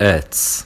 It's